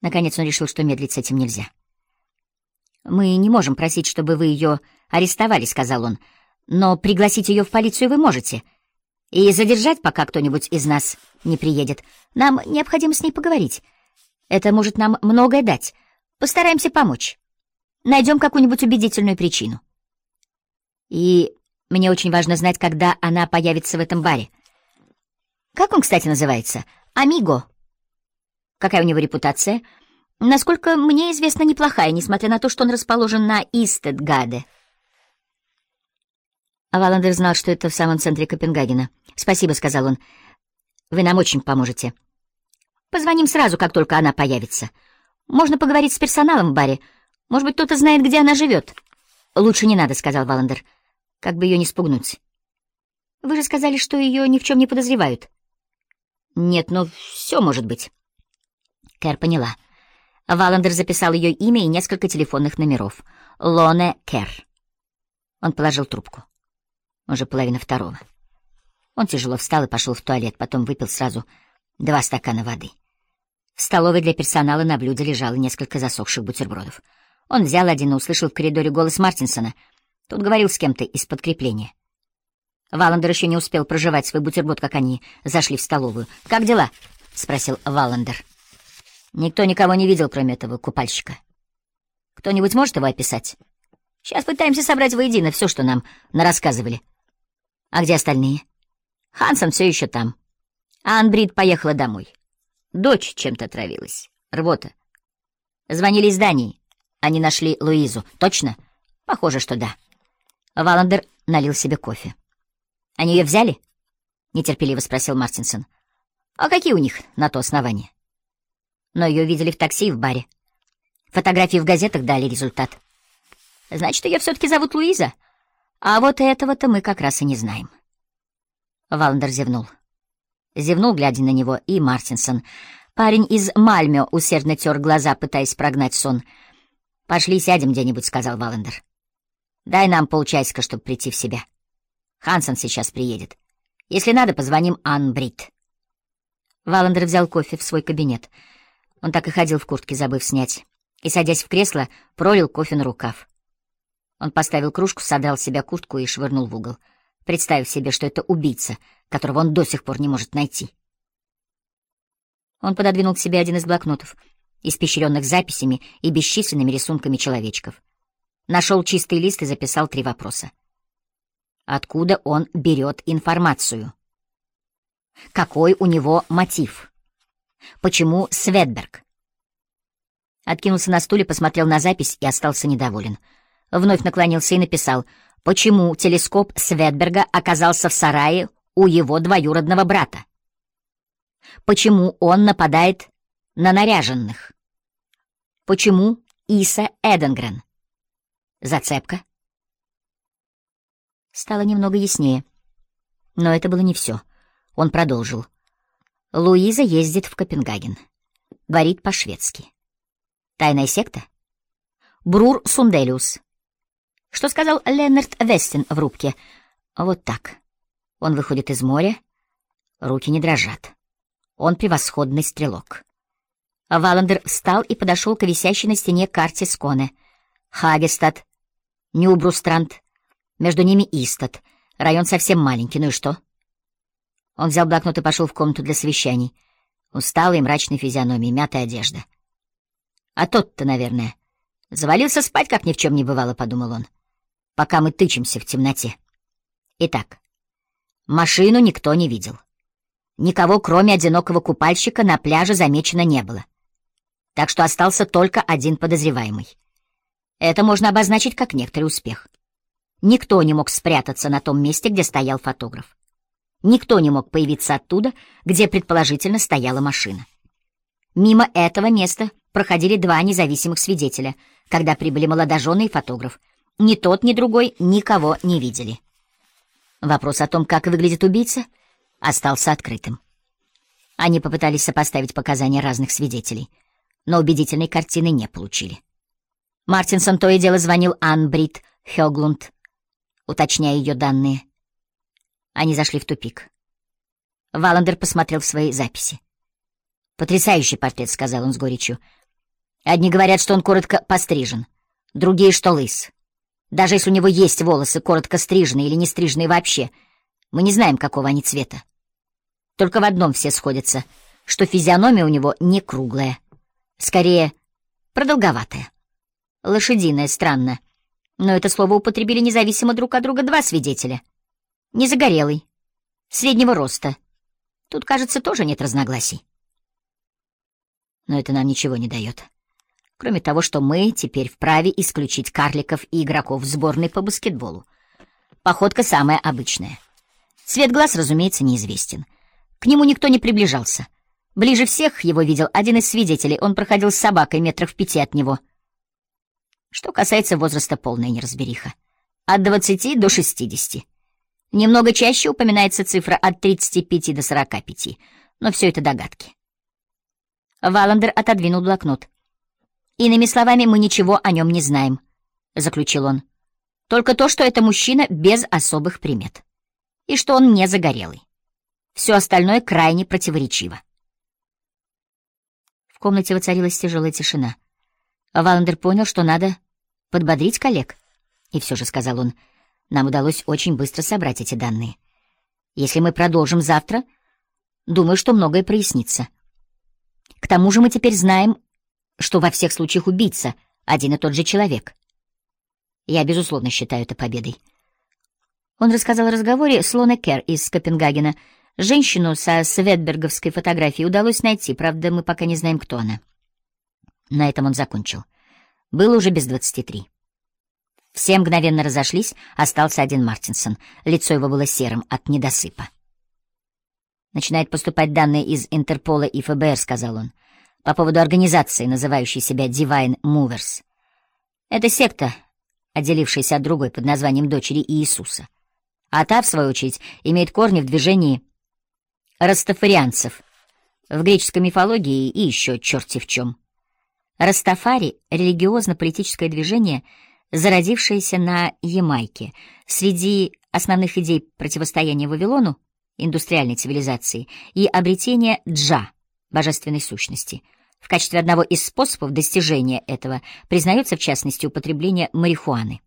Наконец он решил, что медлить с этим нельзя. «Мы не можем просить, чтобы вы ее арестовали», — сказал он, «но пригласить ее в полицию вы можете и задержать, пока кто-нибудь из нас не приедет. Нам необходимо с ней поговорить. Это может нам многое дать. Постараемся помочь. Найдем какую-нибудь убедительную причину. И мне очень важно знать, когда она появится в этом баре. Как он, кстати, называется? Амиго. Какая у него репутация? Насколько мне известно, неплохая, несмотря на то, что он расположен на Истедгаде. Валандер знал, что это в самом центре Копенгагена. «Спасибо», — сказал он. «Вы нам очень поможете. Позвоним сразу, как только она появится. Можно поговорить с персоналом в баре. Может быть, кто-то знает, где она живет». «Лучше не надо», — сказал Валандер. «Как бы ее не спугнуть». «Вы же сказали, что ее ни в чем не подозревают». «Нет, но все может быть». Кэр поняла. Валандер записал ее имя и несколько телефонных номеров. Лоне Кэр. Он положил трубку. Уже половина второго. Он тяжело встал и пошел в туалет, потом выпил сразу два стакана воды. В столовой для персонала на блюде лежало несколько засохших бутербродов. Он взял один и услышал в коридоре голос Мартинсона. Тот говорил с кем-то из подкрепления. Валандер еще не успел проживать свой бутерброд, как они зашли в столовую. «Как дела?» — спросил Валандер. Никто никого не видел, кроме этого купальщика. Кто-нибудь может его описать? Сейчас пытаемся собрать воедино все, что нам нарассказывали. А где остальные? Хансон все еще там. А Анбрид поехала домой. Дочь чем-то отравилась. Рвота. Звонили из Дании. Они нашли Луизу. Точно? Похоже, что да. Валандер налил себе кофе. Они ее взяли? Нетерпеливо спросил Мартинсон. А какие у них на то основания? Но ее видели в такси и в баре. Фотографии в газетах дали результат. Значит, ее все-таки зовут Луиза. А вот этого-то мы как раз и не знаем. Валандер зевнул. Зевнул, глядя на него, и Мартинсон. Парень из Мальмё усердно тер глаза, пытаясь прогнать сон. «Пошли сядем где-нибудь», — сказал Валандер. «Дай нам полчасика, чтобы прийти в себя. Хансон сейчас приедет. Если надо, позвоним Ан Брит». Валандер взял кофе в свой кабинет — он так и ходил в куртке, забыв снять. И, садясь в кресло, пролил кофе на рукав. Он поставил кружку, содрал с себя куртку и швырнул в угол, представив себе, что это убийца, которого он до сих пор не может найти. Он пододвинул к себе один из блокнотов, испещренных записями и бесчисленными рисунками человечков. Нашел чистый лист и записал три вопроса. Откуда он берет информацию? Какой у него мотив? Почему Светберг? Откинулся на стуле, посмотрел на запись и остался недоволен. Вновь наклонился и написал, почему телескоп Светберга оказался в сарае у его двоюродного брата. Почему он нападает на наряженных? Почему Иса Эденгрен? Зацепка? Стало немного яснее. Но это было не все. Он продолжил. Луиза ездит в Копенгаген. Говорит по-шведски. Тайная секта? Брур Сунделиус. Что сказал Леннард Вестин в рубке? Вот так. Он выходит из моря, руки не дрожат. Он превосходный стрелок. Валандер встал и подошел к висящей на стене карте Сконе. Хагестад, Нюбрустранд, между ними Истад. Район совсем маленький, ну и что? Он взял блокнот и пошел в комнату для совещаний. Усталый, мрачной физиономией, мятая одежда. А тот-то, наверное, завалился спать, как ни в чем не бывало, подумал он, пока мы тычемся в темноте. Итак, машину никто не видел. Никого, кроме одинокого купальщика, на пляже замечено не было. Так что остался только один подозреваемый. Это можно обозначить как некоторый успех. Никто не мог спрятаться на том месте, где стоял фотограф. Никто не мог появиться оттуда, где предположительно стояла машина. Мимо этого места проходили два независимых свидетеля, когда прибыли молодожены и фотограф. Ни тот, ни другой никого не видели. Вопрос о том, как выглядит убийца, остался открытым. Они попытались сопоставить показания разных свидетелей, но убедительной картины не получили. Мартинсон то и дело звонил Ан Брит Хёглунд, уточняя ее данные. Они зашли в тупик. Валандер посмотрел в свои записи. «Потрясающий портрет», — сказал он с горечью. Одни говорят, что он коротко пострижен, другие, что лыс. Даже если у него есть волосы, коротко стриженные или не стриженные вообще, мы не знаем, какого они цвета. Только в одном все сходятся, что физиономия у него не круглая, скорее продолговатая. Лошадиная, странно, но это слово употребили независимо друг от друга два свидетеля. Незагорелый, среднего роста. Тут, кажется, тоже нет разногласий. Но это нам ничего не дает. Кроме того, что мы теперь вправе исключить карликов и игроков сборной по баскетболу. Походка самая обычная. Цвет глаз, разумеется, неизвестен. К нему никто не приближался. Ближе всех его видел один из свидетелей. Он проходил с собакой метров в пяти от него. Что касается возраста, полная неразбериха. От 20 до 60. Немного чаще упоминается цифра от 35 до 45, но все это догадки. Валандер отодвинул блокнот. «Иными словами, мы ничего о нем не знаем», — заключил он. «Только то, что это мужчина без особых примет. И что он не загорелый. Все остальное крайне противоречиво». В комнате воцарилась тяжелая тишина. Валандер понял, что надо подбодрить коллег. И все же, — сказал он, — нам удалось очень быстро собрать эти данные. Если мы продолжим завтра, думаю, что многое прояснится. К тому же мы теперь знаем, что во всех случаях убийца — один и тот же человек. Я, безусловно, считаю это победой. Он рассказал о разговоре с Лоне Кер из Копенгагена. Женщину со светберговской фотографией удалось найти, правда, мы пока не знаем, кто она. На этом он закончил. Было уже без двадцати три. Все мгновенно разошлись, остался один Мартинсон. Лицо его было серым от недосыпа. «Начинает поступать данные из Интерпола и ФБР», — сказал он по поводу организации, называющей себя Divine Movers. Это секта, отделившаяся от другой под названием Дочери Иисуса. А та, в свою очередь, имеет корни в движении растафарианцев, в греческой мифологии и еще черти в чем. Растафари — религиозно-политическое движение, зародившееся на Ямайке. Среди основных идей противостояния Вавилону, индустриальной цивилизации, и обретения джа, божественной сущности — в качестве одного из способов достижения этого признается, в частности, употребление марихуаны.